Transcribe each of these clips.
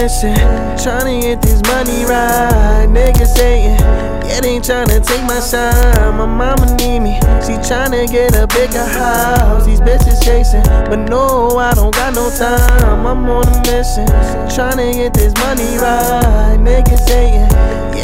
mission, tryna get this money right. Niggas saying, yeah, they tryna take my shine. My mama need me, she tryna get a bigger house. These bitches chasing, but no, I don't got no time. I'm on a mission, tryna get this money right. Niggas saying,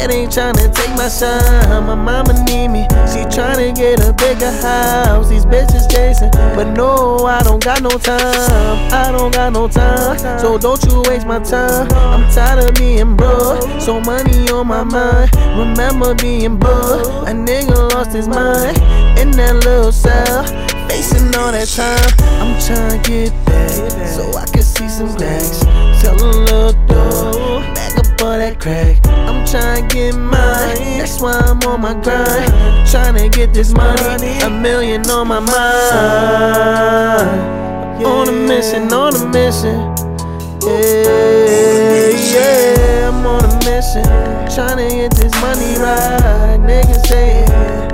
yeah, they tryna take my shine. My mama need me, she tryna get a bigger house. These bitches chasing, but no, I don't got no time. I don't got no time, so don't you waste my time. I'm tired of being broke, so money on my mind. Remember being broke, a nigga lost his mind in that little cell. Facing all that time, I'm tryna get back so I can see some stacks. Tell a little up all that crack. I'm tryna get mine, that's why I'm on my grind. Tryna get this money, a million on my mind. On a mission, on a mission. Yeah, yeah, I'm on a mission. Tryna get this money right.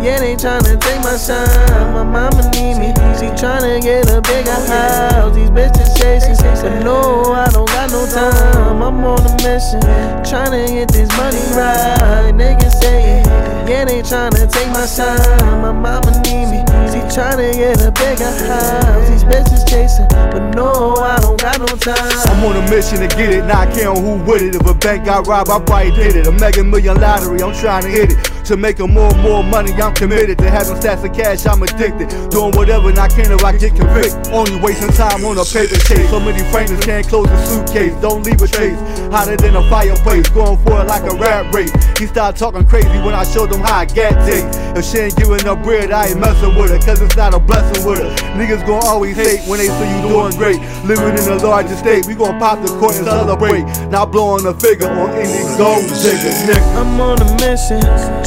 Yeah, they tryna take my shine. My mama need me. She tryna get a bigger house. These bitches chasing, but no, I don't got no time. I'm on a mission. Tryna get this money right. Niggas saying, yeah, they tryna take my shine. My mama need me. She tryna get a bigger house. These bitches chasing, but no, I don't got no time. I'm on a mission to get it, not caring who with it. If a bank got robbed, I probably did it. A mega million lottery, I'm trying to hit it. To making more and more money, I'm committed. To having stacks of cash, I'm addicted. Doing whatever and I can if I get convicted. Only wasting time on a paper chase. So many framers can't close a suitcase. Don't leave a trace. Hotter than a fireplace. Going for it like a rat race. He started talking crazy when I showed him how I get taste. If she ain't giving up bread, I ain't messing with her. Cause it's not a blessing with her. Niggas gon' always hate when they see you doing great. Living in a large estate, we gon' pop the court and celebrate. Not blowing a figure on any gold digger, nigga. I'm on a mission,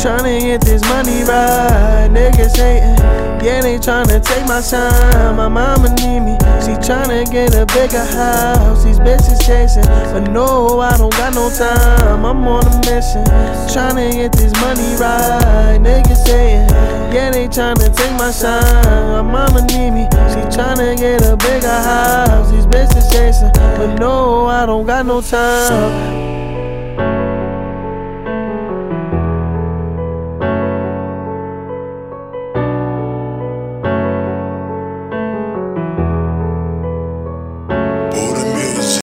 tryna get this money right. Niggas hating, yeah, they tryna take my shine. My mama need me, she tryna get a bigger house. These bitches chasing, but no, I don't got no time. I'm on a mission, tryna get this money right. Niggas saying, yeah, they tryna take my shine. My mama need me, she tryna get a bigger house. These bitches chasing, but no, I don't got no time.